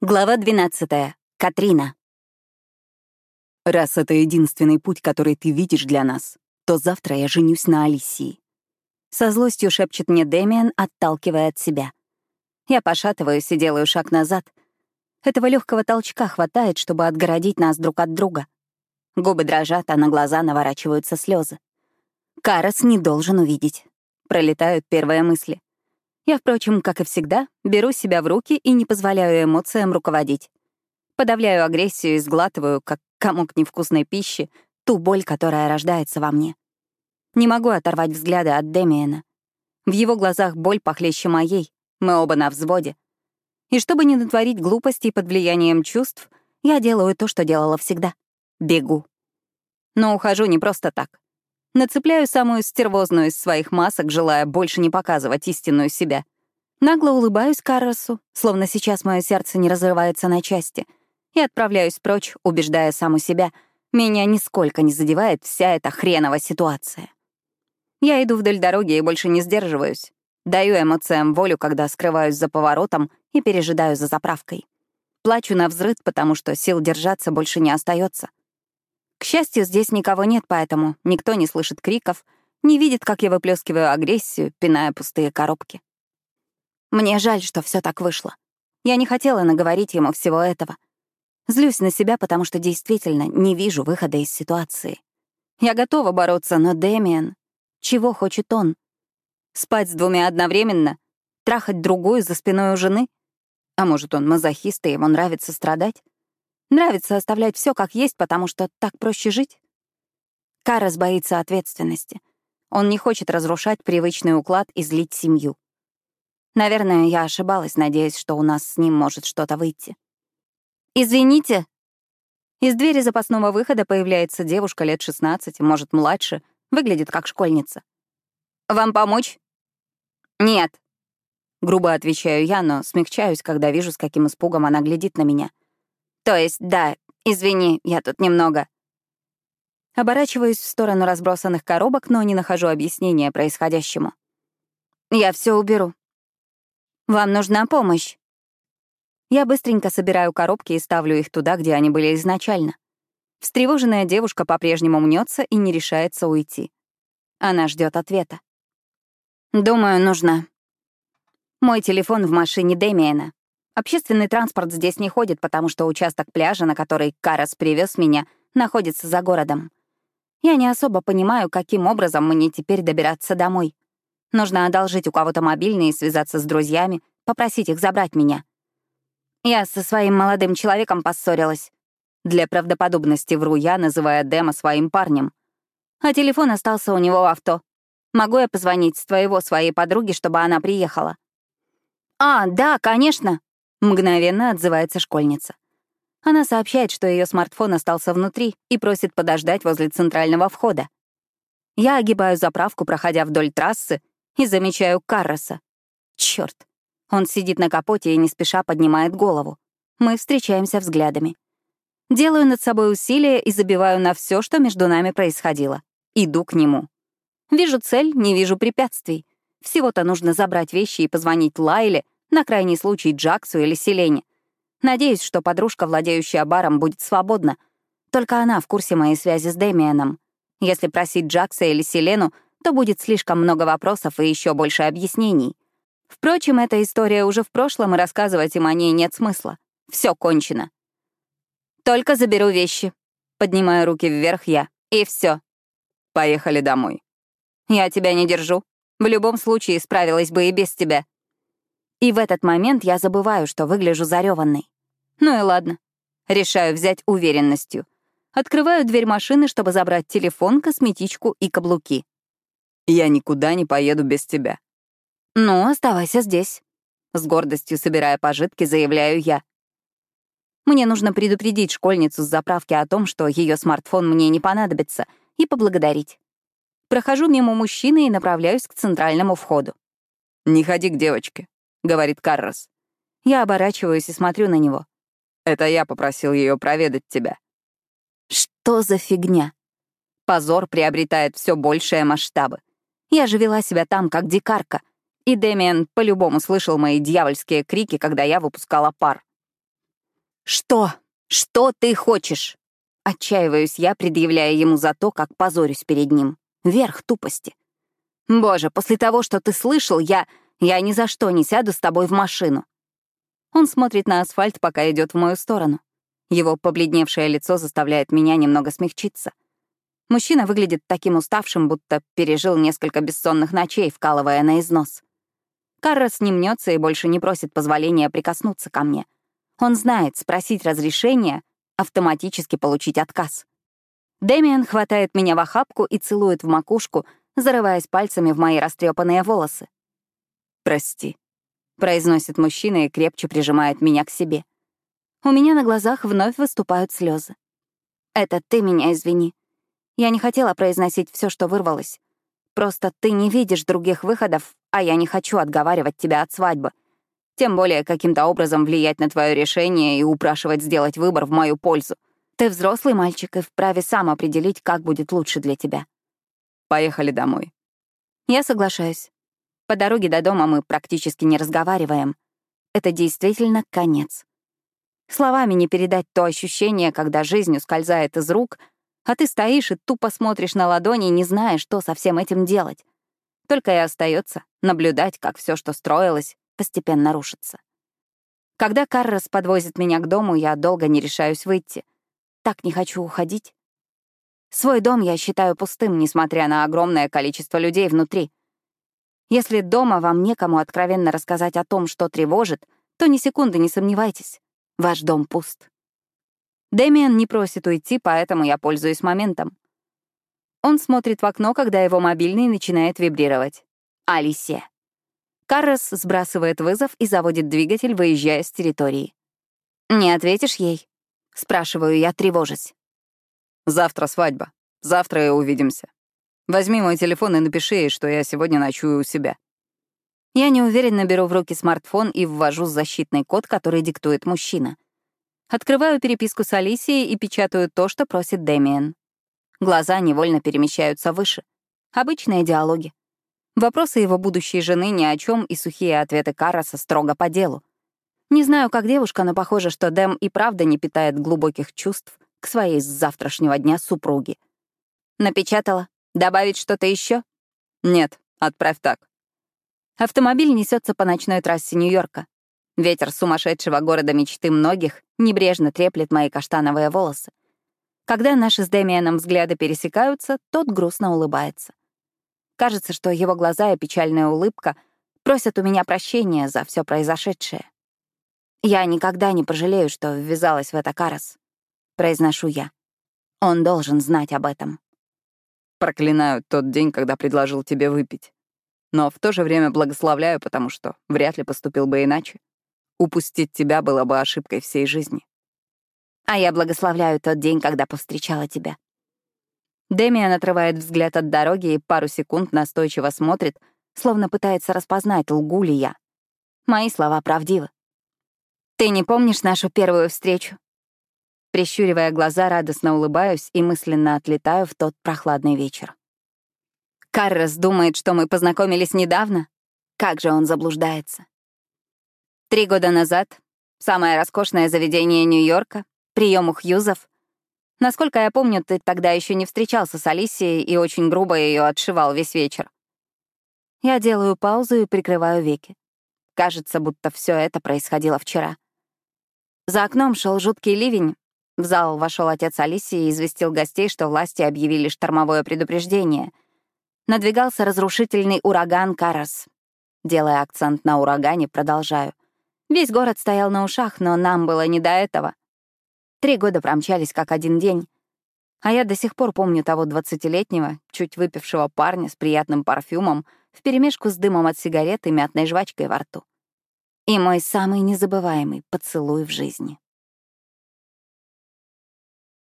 Глава 12. Катрина. «Раз это единственный путь, который ты видишь для нас, то завтра я женюсь на Алисии». Со злостью шепчет мне Дэмиан, отталкивая от себя. Я пошатываюсь и делаю шаг назад. Этого легкого толчка хватает, чтобы отгородить нас друг от друга. Губы дрожат, а на глаза наворачиваются слезы. Карас не должен увидеть. Пролетают первые мысли. Я, впрочем, как и всегда, беру себя в руки и не позволяю эмоциям руководить. Подавляю агрессию и сглатываю, как комок невкусной пищи, ту боль, которая рождается во мне. Не могу оторвать взгляды от Демиена. В его глазах боль похлеще моей, мы оба на взводе. И чтобы не натворить глупостей под влиянием чувств, я делаю то, что делала всегда — бегу. Но ухожу не просто так. Нацепляю самую стервозную из своих масок, желая больше не показывать истинную себя. Нагло улыбаюсь Карросу, словно сейчас мое сердце не разрывается на части, и отправляюсь прочь, убеждая саму себя, меня нисколько не задевает вся эта хреновая ситуация. Я иду вдоль дороги и больше не сдерживаюсь. Даю эмоциям волю, когда скрываюсь за поворотом и пережидаю за заправкой. Плачу на взрыв, потому что сил держаться больше не остается. К счастью, здесь никого нет, поэтому никто не слышит криков, не видит, как я выплескиваю агрессию, пиная пустые коробки. Мне жаль, что все так вышло. Я не хотела наговорить ему всего этого. Злюсь на себя, потому что действительно не вижу выхода из ситуации. Я готова бороться, но Дэмиан... Чего хочет он? Спать с двумя одновременно? Трахать другую за спиной у жены? А может, он мазохист, и ему нравится страдать? Нравится оставлять все как есть, потому что так проще жить? Карас боится ответственности. Он не хочет разрушать привычный уклад и злить семью. Наверное, я ошибалась, надеясь, что у нас с ним может что-то выйти. «Извините!» Из двери запасного выхода появляется девушка лет 16, может, младше, выглядит как школьница. «Вам помочь?» «Нет», — грубо отвечаю я, но смягчаюсь, когда вижу, с каким испугом она глядит на меня — то есть, да, извини, я тут немного. Оборачиваюсь в сторону разбросанных коробок, но не нахожу объяснения происходящему. Я все уберу. Вам нужна помощь. Я быстренько собираю коробки и ставлю их туда, где они были изначально. Встревоженная девушка по-прежнему мнется и не решается уйти. Она ждет ответа. Думаю, нужна. Мой телефон в машине Дэмиена. Общественный транспорт здесь не ходит, потому что участок пляжа, на который Карас привез меня, находится за городом. Я не особо понимаю, каким образом мне теперь добираться домой. Нужно одолжить у кого-то мобильный и связаться с друзьями, попросить их забрать меня. Я со своим молодым человеком поссорилась. Для правдоподобности вру я, называя Дэма своим парнем. А телефон остался у него в авто. Могу я позвонить с твоего своей подруги, чтобы она приехала? «А, да, конечно», Мгновенно отзывается школьница. Она сообщает, что ее смартфон остался внутри и просит подождать возле центрального входа. Я огибаю заправку, проходя вдоль трассы, и замечаю Карроса. Черт! Он сидит на капоте и не спеша поднимает голову. Мы встречаемся взглядами. Делаю над собой усилие и забиваю на все, что между нами происходило. Иду к нему. Вижу цель, не вижу препятствий. Всего-то нужно забрать вещи и позвонить Лайле, на крайний случай Джаксу или Селене. Надеюсь, что подружка, владеющая баром, будет свободна. Только она в курсе моей связи с Дэмианом. Если просить Джакса или Селену, то будет слишком много вопросов и еще больше объяснений. Впрочем, эта история уже в прошлом, и рассказывать им о ней нет смысла. Все кончено. Только заберу вещи. Поднимаю руки вверх я. И все. Поехали домой. Я тебя не держу. В любом случае справилась бы и без тебя. И в этот момент я забываю, что выгляжу зареванной. Ну и ладно. Решаю взять уверенностью. Открываю дверь машины, чтобы забрать телефон, косметичку и каблуки. «Я никуда не поеду без тебя». «Ну, оставайся здесь», — с гордостью собирая пожитки, заявляю я. Мне нужно предупредить школьницу с заправки о том, что ее смартфон мне не понадобится, и поблагодарить. Прохожу мимо мужчины и направляюсь к центральному входу. «Не ходи к девочке», — говорит Каррос. Я оборачиваюсь и смотрю на него. «Это я попросил ее проведать тебя». Что за фигня? Позор приобретает все большие масштабы. Я же вела себя там, как дикарка, и Дэмиан по-любому слышал мои дьявольские крики, когда я выпускала пар. «Что? Что ты хочешь?» Отчаиваюсь я, предъявляя ему за то, как позорюсь перед ним. Верх тупости. «Боже, после того, что ты слышал, я... Я ни за что не сяду с тобой в машину». Он смотрит на асфальт, пока идет в мою сторону. Его побледневшее лицо заставляет меня немного смягчиться. Мужчина выглядит таким уставшим, будто пережил несколько бессонных ночей, вкалывая на износ. Каррос не мнется и больше не просит позволения прикоснуться ко мне. Он знает, спросить разрешения — автоматически получить отказ. Дэмиан хватает меня в охапку и целует в макушку, зарываясь пальцами в мои растрепанные волосы. «Прости», — произносит мужчина и крепче прижимает меня к себе. У меня на глазах вновь выступают слезы. «Это ты меня извини. Я не хотела произносить все, что вырвалось. Просто ты не видишь других выходов, а я не хочу отговаривать тебя от свадьбы. Тем более каким-то образом влиять на твое решение и упрашивать сделать выбор в мою пользу. Ты взрослый мальчик и вправе сам определить, как будет лучше для тебя. Поехали домой. Я соглашаюсь. По дороге до дома мы практически не разговариваем. Это действительно конец. Словами не передать то ощущение, когда жизнь ускользает из рук, а ты стоишь и тупо смотришь на ладони, не зная, что со всем этим делать. Только и остается наблюдать, как все, что строилось, постепенно рушится. Когда Каррос подвозит меня к дому, я долго не решаюсь выйти. Так не хочу уходить. Свой дом я считаю пустым, несмотря на огромное количество людей внутри. Если дома вам некому откровенно рассказать о том, что тревожит, то ни секунды не сомневайтесь. Ваш дом пуст. Дэмиан не просит уйти, поэтому я пользуюсь моментом. Он смотрит в окно, когда его мобильный начинает вибрировать. Алисия. Каррес сбрасывает вызов и заводит двигатель, выезжая с территории. «Не ответишь ей?» — спрашиваю я, тревожась. «Завтра свадьба. Завтра и увидимся. Возьми мой телефон и напиши ей, что я сегодня ночую у себя». Я неуверенно беру в руки смартфон и ввожу защитный код, который диктует мужчина. Открываю переписку с Алисией и печатаю то, что просит Дэмиен. Глаза невольно перемещаются выше. Обычные диалоги. Вопросы его будущей жены ни о чем и сухие ответы Караса строго по делу. Не знаю, как девушка, но похоже, что Дэм и правда не питает глубоких чувств к своей с завтрашнего дня супруге. Напечатала. Добавить что-то еще? Нет, отправь так. Автомобиль несется по ночной трассе Нью-Йорка. Ветер сумасшедшего города мечты многих небрежно треплет мои каштановые волосы. Когда наши с Дэмианом взгляды пересекаются, тот грустно улыбается. Кажется, что его глаза и печальная улыбка просят у меня прощения за все произошедшее. «Я никогда не пожалею, что ввязалась в это, Карас», — произношу я. Он должен знать об этом. Проклинаю тот день, когда предложил тебе выпить. Но в то же время благословляю, потому что вряд ли поступил бы иначе. Упустить тебя было бы ошибкой всей жизни. А я благословляю тот день, когда повстречала тебя. Демиан отрывает взгляд от дороги и пару секунд настойчиво смотрит, словно пытается распознать, лгу ли я. Мои слова правдивы. «Ты не помнишь нашу первую встречу?» Прищуривая глаза, радостно улыбаюсь и мысленно отлетаю в тот прохладный вечер. Каррес думает, что мы познакомились недавно. Как же он заблуждается. Три года назад самое роскошное заведение Нью-Йорка, прием у Хьюзов. Насколько я помню, ты тогда еще не встречался с Алисией и очень грубо ее отшивал весь вечер. Я делаю паузу и прикрываю веки. Кажется, будто все это происходило вчера. За окном шел жуткий ливень, в зал вошел отец Алисии и известил гостей, что власти объявили штормовое предупреждение. Надвигался разрушительный ураган Карас. Делая акцент на урагане, продолжаю. Весь город стоял на ушах, но нам было не до этого. Три года промчались как один день. А я до сих пор помню того двадцатилетнего, чуть выпившего парня с приятным парфюмом, вперемешку с дымом от сигарет и мятной жвачкой во рту. И мой самый незабываемый поцелуй в жизни.